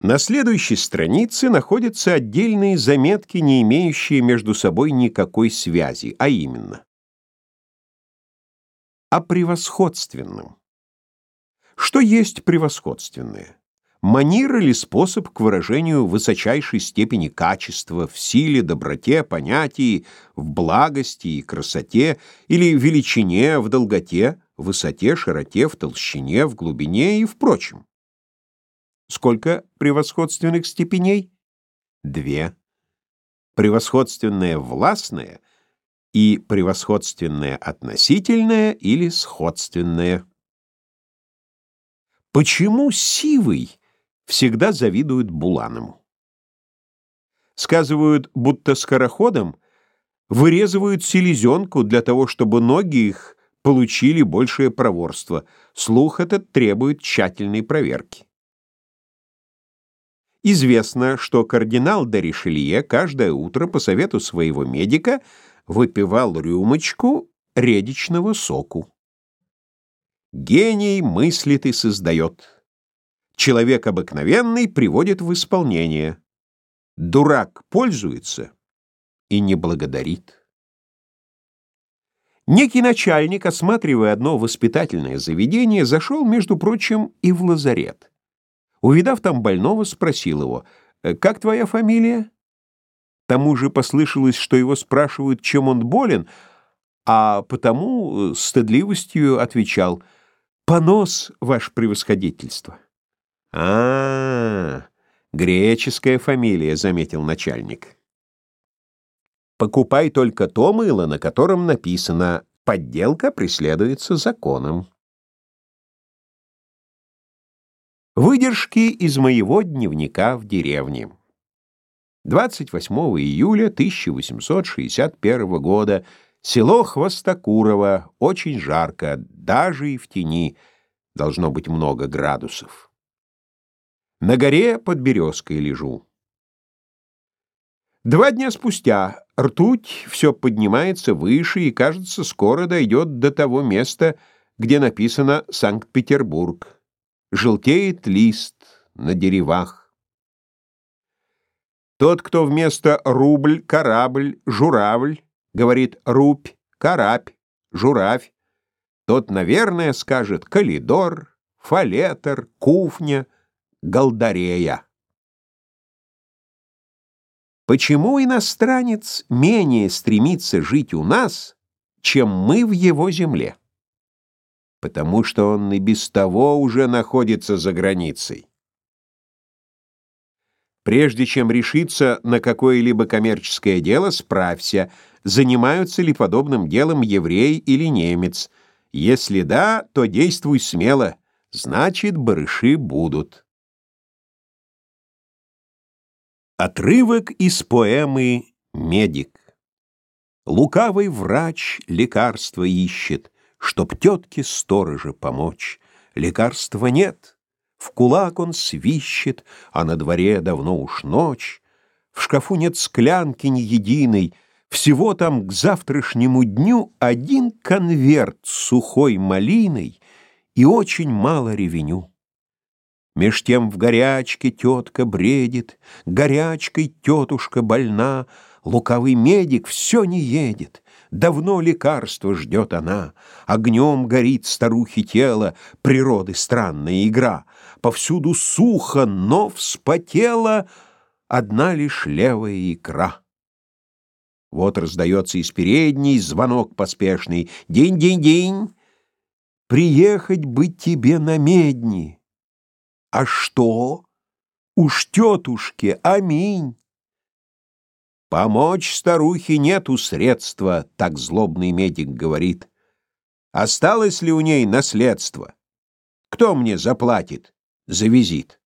На следующей странице находятся отдельные заметки, не имеющие между собой никакой связи, а именно о превосходственном. Что есть превосходственное? Манир или способ к выражению высочайшей степени качества в силе, доброте, понятии, в благости и красоте, или величине, в долготе, высоте, широте, в толщине, в глубине и в прочем. Сколько превосходственных степеней? Две. Превосходственное властное и превосходственное относительное или сходственное. Почему сивый всегда завидуют Буланому? Сказывают, будто скороходом вырезывают селезенку для того, чтобы ноги их получили большее проворство. Слух этот требует тщательной проверки. Известно, что кардинал де Ришелье каждое утро по совету своего медика выпивал рюмочку редичного соку. Гений мыслит и создает. Человек обыкновенный приводит в исполнение. Дурак пользуется и не благодарит. Некий начальник, осматривая одно воспитательное заведение, зашел, между прочим, и в лазарет. Увидав там больного, спросил его, «Э, «Как твоя фамилия?» Тому же послышалось, что его спрашивают, чем он болен, а потому с стыдливостью отвечал, «Понос, ваше превосходительство». «А, -а, -а греческая фамилия», — заметил начальник. «Покупай только то мыло, на котором написано «Подделка преследуется законом». Выдержки из моего дневника в деревне. 28 июля 1861 года. Село Хвостокурово. Очень жарко, даже и в тени. Должно быть много градусов. На горе под березкой лежу. Два дня спустя ртуть все поднимается выше и, кажется, скоро дойдет до того места, где написано «Санкт-Петербург» желтеет лист на деревах. Тот, кто вместо рубль, корабль, журавль, говорит рубь, карабь, журавь, тот, наверное, скажет калидор, фалетер, куфня, голдарея. Почему иностранец менее стремится жить у нас, чем мы в его земле? Потому что он и без того уже находится за границей. Прежде чем решиться на какое-либо коммерческое дело, справься, занимаются ли подобным делом еврей или немец. Если да, то действуй смело, значит, барыши будут. Отрывок из поэмы «Медик». Лукавый врач лекарство ищет — Чтоб тетке сторожа помочь. Лекарства нет, в кулак он свищет, А на дворе давно уж ночь. В шкафу нет склянки ни единой, Всего там к завтрашнему дню Один конверт с сухой малиной И очень мало ревеню. Меж тем в горячке тетка бредит, Горячкой тетушка больна, Лукавый медик все не едет, Давно лекарство ждет она, Огнем горит старухи тело, Природы странная игра. Повсюду сухо, но вспотела Одна лишь левая икра. Вот раздается из передней звонок поспешный. День-день-день, приехать бы тебе на медни. А что? Уж тетушке, аминь. Помочь старухе нету средства, так злобный медик говорит. Осталось ли у ней наследство? Кто мне заплатит за визит?